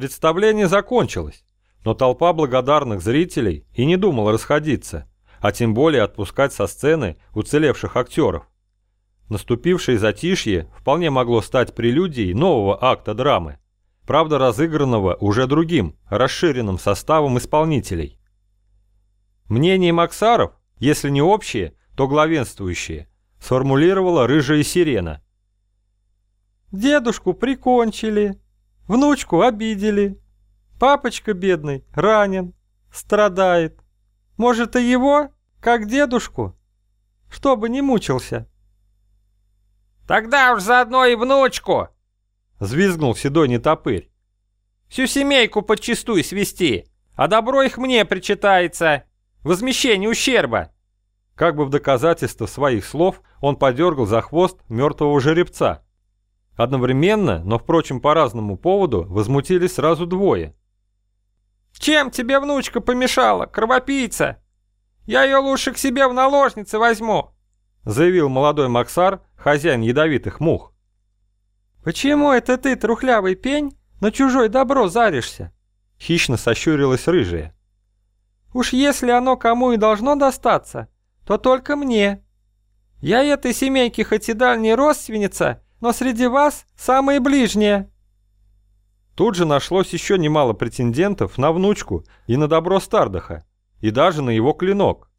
Представление закончилось, но толпа благодарных зрителей и не думала расходиться, а тем более отпускать со сцены уцелевших актеров. Наступившее затишье вполне могло стать прелюдией нового акта драмы, правда разыгранного уже другим, расширенным составом исполнителей. Мнение Максаров, если не общее, то главенствующее, сформулировала рыжая сирена. «Дедушку прикончили, внучку обидели, папочка бедный ранен, страдает. Может, и его, как дедушку, чтобы не мучился?» «Тогда уж заодно и внучку!» — взвизгнул седой нетопырь. «Всю семейку подчистую свести, а добро их мне причитается. Возмещение ущерба!» Как бы в доказательство своих слов он подергал за хвост мертвого жеребца. Одновременно, но, впрочем, по разному поводу, возмутились сразу двое. «Чем тебе внучка помешала, кровопийца? Я ее лучше к себе в наложницы возьму!» заявил молодой Максар, хозяин ядовитых мух. «Почему это ты, трухлявый пень, на чужое добро заришься?» Хищно сощурилась рыжая. «Уж если оно кому и должно достаться, то только мне. Я этой семейки хоть и дальняя родственница, но среди вас самые ближние». Тут же нашлось еще немало претендентов на внучку и на добро Стардаха, и даже на его клинок.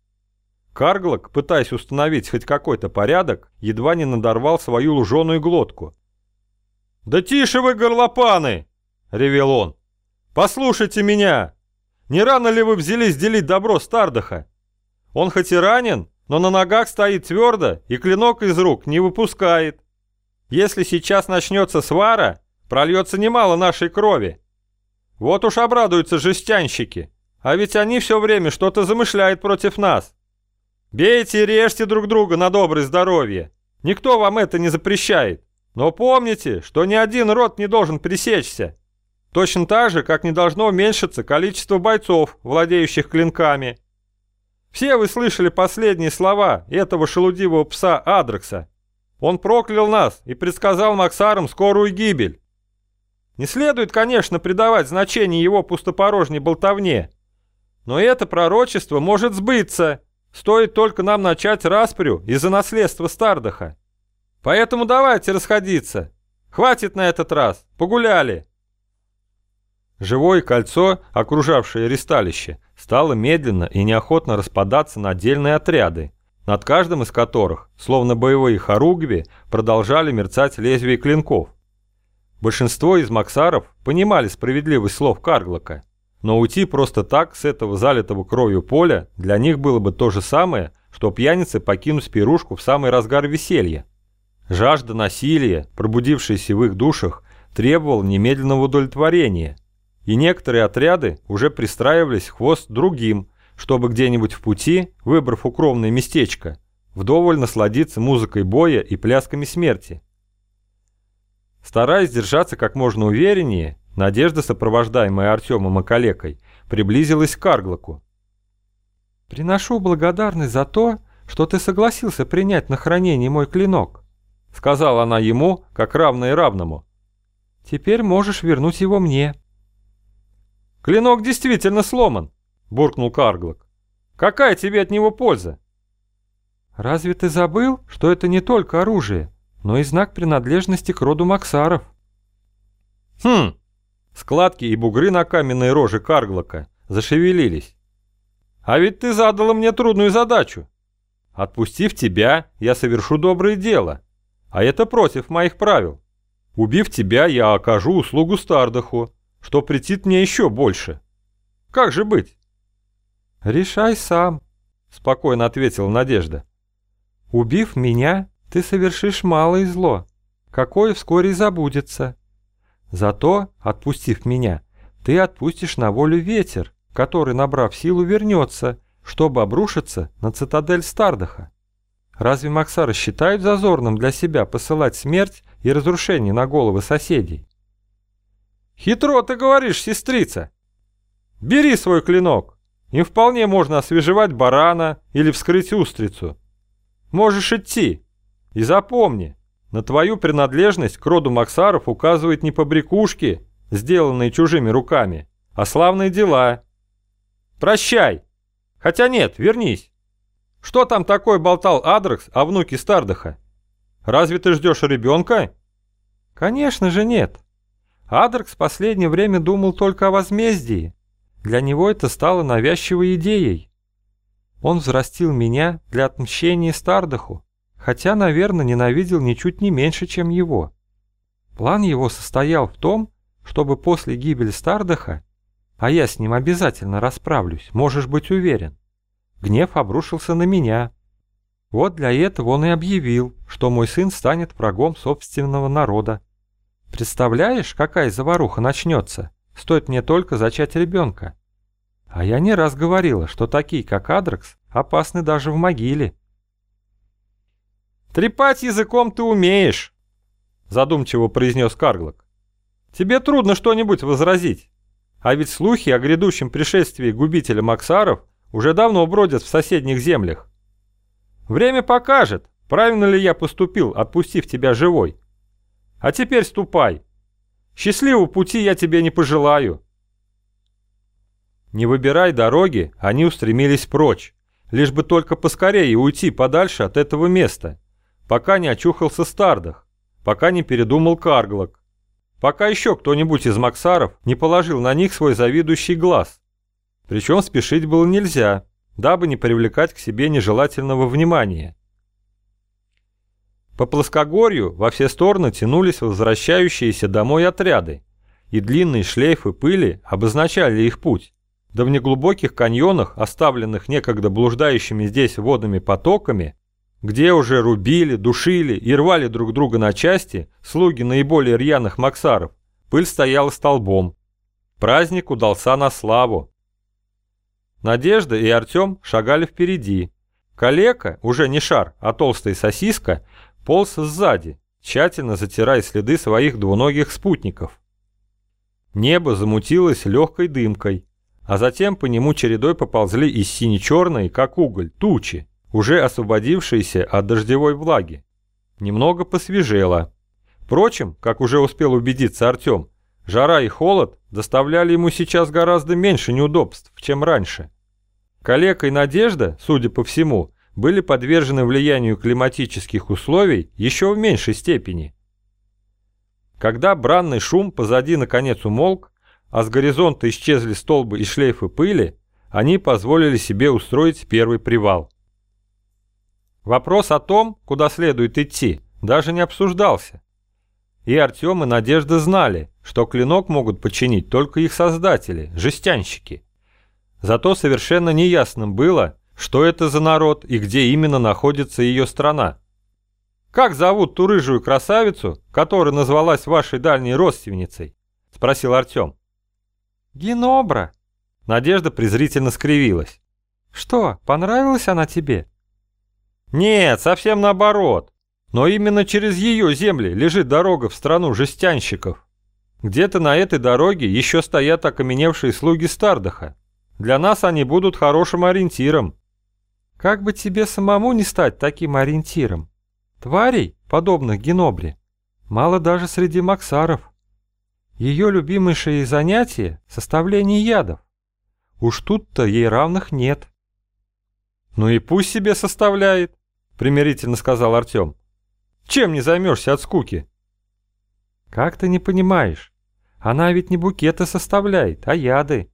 Карглок, пытаясь установить хоть какой-то порядок, едва не надорвал свою луженую глотку. «Да тише вы, горлопаны!» — ревел он. «Послушайте меня! Не рано ли вы взялись делить добро Стардаха? Он хоть и ранен, но на ногах стоит твердо и клинок из рук не выпускает. Если сейчас начнется свара, прольется немало нашей крови. Вот уж обрадуются жестянщики, а ведь они все время что-то замышляют против нас. Бейте и режьте друг друга на доброе здоровье. Никто вам это не запрещает. Но помните, что ни один род не должен пресечься. Точно так же, как не должно уменьшиться количество бойцов, владеющих клинками. Все вы слышали последние слова этого шелудивого пса Адрекса. Он проклял нас и предсказал Максарам скорую гибель. Не следует, конечно, придавать значение его пустопорожней болтовне. Но это пророчество может сбыться, стоит только нам начать распрю из-за наследства Стардаха. Поэтому давайте расходиться. Хватит на этот раз, погуляли. Живое кольцо, окружавшее ресталище, стало медленно и неохотно распадаться на отдельные отряды, над каждым из которых, словно боевые хоругви, продолжали мерцать лезвия клинков. Большинство из максаров понимали справедливость слов Карглока, но уйти просто так с этого залитого кровью поля для них было бы то же самое, что пьяницы покинуть пирушку в самый разгар веселья. Жажда насилия, пробудившаяся в их душах, требовала немедленного удовлетворения, и некоторые отряды уже пристраивались хвост другим, чтобы где-нибудь в пути, выбрав укромное местечко, вдоволь насладиться музыкой боя и плясками смерти. Стараясь держаться как можно увереннее, Надежда, сопровождаемая Артемом и Калекой, приблизилась к Карглоку. «Приношу благодарность за то, что ты согласился принять на хранение мой клинок. — сказала она ему, как равное равному. «Теперь можешь вернуть его мне». «Клинок действительно сломан», — буркнул Карглок. «Какая тебе от него польза?» «Разве ты забыл, что это не только оружие, но и знак принадлежности к роду Максаров?» «Хм!» Складки и бугры на каменной роже Карглока зашевелились. «А ведь ты задала мне трудную задачу. Отпустив тебя, я совершу доброе дело. А это против моих правил. Убив тебя, я окажу услугу Стардаху, что претит мне еще больше. Как же быть? Решай сам, спокойно ответила Надежда. Убив меня, ты совершишь малое зло, какое вскоре забудется. Зато, отпустив меня, ты отпустишь на волю ветер, который, набрав силу, вернется, чтобы обрушиться на цитадель Стардаха. Разве Максара считают зазорным для себя посылать смерть и разрушение на головы соседей? Хитро ты говоришь, сестрица. Бери свой клинок. Им вполне можно освежевать барана или вскрыть устрицу. Можешь идти. И запомни, на твою принадлежность к роду Максаров указывает не побрякушки, сделанные чужими руками, а славные дела. Прощай. Хотя нет, вернись. Что там такое болтал Адрекс о внуке Стардаха? Разве ты ждешь ребенка? Конечно же нет. Адрекс в последнее время думал только о возмездии. Для него это стало навязчивой идеей. Он взрастил меня для отмщения Стардаху, хотя, наверное, ненавидел ничуть не меньше, чем его. План его состоял в том, чтобы после гибели Стардаха, а я с ним обязательно расправлюсь, можешь быть уверен, гнев обрушился на меня. Вот для этого он и объявил, что мой сын станет врагом собственного народа. Представляешь, какая заваруха начнется? Стоит мне только зачать ребенка. А я не раз говорила, что такие, как Адрекс, опасны даже в могиле. «Трепать языком ты умеешь», — задумчиво произнес Карглок. «Тебе трудно что-нибудь возразить. А ведь слухи о грядущем пришествии губителя Максаров уже давно бродят в соседних землях. Время покажет, правильно ли я поступил, отпустив тебя живой. А теперь ступай. Счастливого пути я тебе не пожелаю. Не выбирай дороги, они устремились прочь, лишь бы только поскорее уйти подальше от этого места, пока не очухался Стардах, пока не передумал Карглок, пока еще кто-нибудь из Максаров не положил на них свой завидующий глаз. Причем спешить было нельзя, дабы не привлекать к себе нежелательного внимания. По плоскогорью во все стороны тянулись возвращающиеся домой отряды, и длинные шлейфы пыли обозначали их путь. Да в неглубоких каньонах, оставленных некогда блуждающими здесь водными потоками, где уже рубили, душили и рвали друг друга на части слуги наиболее рьяных максаров, пыль стояла столбом. Праздник удался на славу. Надежда и Артем шагали впереди. Калека, уже не шар, а толстая сосиска, полз сзади, тщательно затирая следы своих двуногих спутников. Небо замутилось легкой дымкой, а затем по нему чередой поползли из сине-черной, как уголь, тучи, уже освободившиеся от дождевой влаги. Немного посвежело. Впрочем, как уже успел убедиться Артем, жара и холод доставляли ему сейчас гораздо меньше неудобств, чем раньше. Калека и Надежда, судя по всему, были подвержены влиянию климатических условий еще в меньшей степени. Когда бранный шум позади наконец умолк, а с горизонта исчезли столбы и шлейфы пыли, они позволили себе устроить первый привал. Вопрос о том, куда следует идти, даже не обсуждался. И Артем и Надежда знали, что клинок могут починить только их создатели, жестянщики. Зато совершенно неясным было, что это за народ и где именно находится ее страна? «Как зовут ту рыжую красавицу, которая назвалась вашей дальней родственницей?» – спросил Артем. «Генобра!» Надежда презрительно скривилась. «Что, понравилась она тебе?» «Нет, совсем наоборот. Но именно через ее земли лежит дорога в страну жестянщиков. Где-то на этой дороге еще стоят окаменевшие слуги Стардаха. Для нас они будут хорошим ориентиром. Как бы тебе самому не стать таким ориентиром? Тварей, подобных Генобре, мало даже среди максаров. Ее любимейшее занятие — составление ядов. Уж тут-то ей равных нет. «Ну и пусть себе составляет», — примирительно сказал Артем. «Чем не займешься от скуки?» «Как ты не понимаешь? Она ведь не букеты составляет, а яды.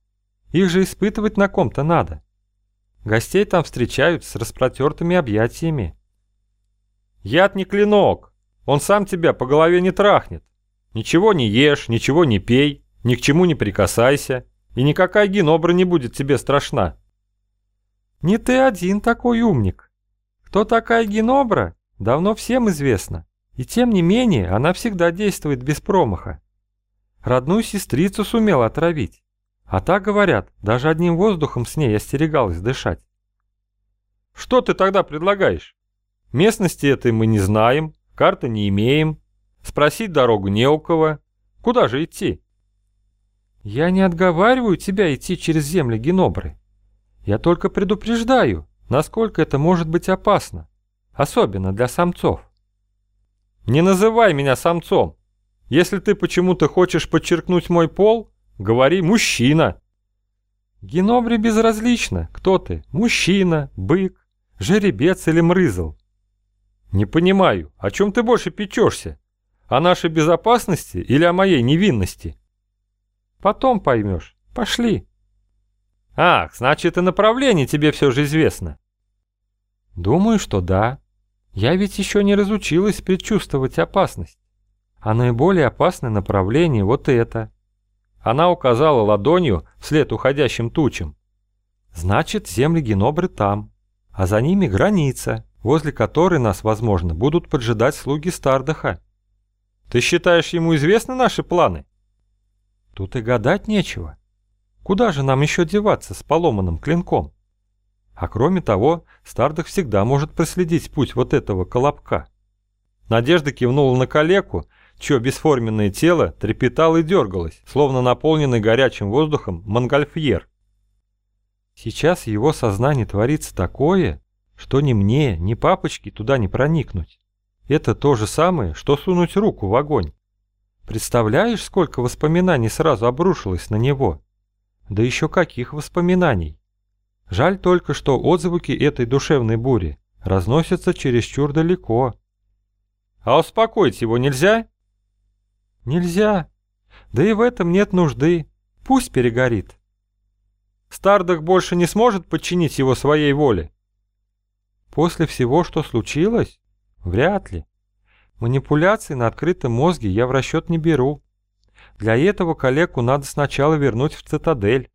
Их же испытывать на ком-то надо. Гостей там встречают с распротертыми объятиями. Яд не клинок. Он сам тебя по голове не трахнет. Ничего не ешь, ничего не пей, ни к чему не прикасайся. И никакая генобра не будет тебе страшна. Не ты один такой умник. Кто такая генобра, давно всем известно. И тем не менее, она всегда действует без промаха. Родную сестрицу сумел отравить. А так, говорят, даже одним воздухом с ней остерегалась дышать. Что ты тогда предлагаешь? Местности этой мы не знаем, карты не имеем, спросить дорогу не у кого. Куда же идти? Я не отговариваю тебя идти через земли Генобры. Я только предупреждаю, насколько это может быть опасно, особенно для самцов. Не называй меня самцом. Если ты почему-то хочешь подчеркнуть мой пол, говори «мужчина». Генобре безразлично, кто ты, мужчина, бык, жеребец или мрызл. Не понимаю, о чем ты больше печешься? О нашей безопасности или о моей невинности? Потом поймешь. Пошли. Ах, значит и направление тебе все же известно. Думаю, что да. Я ведь еще не разучилась предчувствовать опасность. А наиболее опасное направление вот это. Она указала ладонью вслед уходящим тучам. Значит, земли Генобры там, а за ними граница, возле которой нас, возможно, будут поджидать слуги Стардаха. Ты считаешь, ему известны наши планы? Тут и гадать нечего. Куда же нам еще деваться с поломанным клинком? А кроме того, Стардах всегда может проследить путь вот этого колобка. Надежда кивнула на калеку, чье бесформенное тело трепетало и дергалось, словно наполненный горячим воздухом монгольфьер. Сейчас в его сознании творится такое, что ни мне, ни папочке туда не проникнуть. Это то же самое, что сунуть руку в огонь. Представляешь, сколько воспоминаний сразу обрушилось на него? Да еще каких воспоминаний? Жаль только, что отзвуки этой душевной бури разносятся чересчур далеко. А успокоить его нельзя? Нельзя. Да и в этом нет нужды. Пусть перегорит. Стардах больше не сможет подчинить его своей воле? После всего, что случилось? Вряд ли. Манипуляции на открытом мозге я в расчет не беру. Для этого коллегу надо сначала вернуть в цитадель.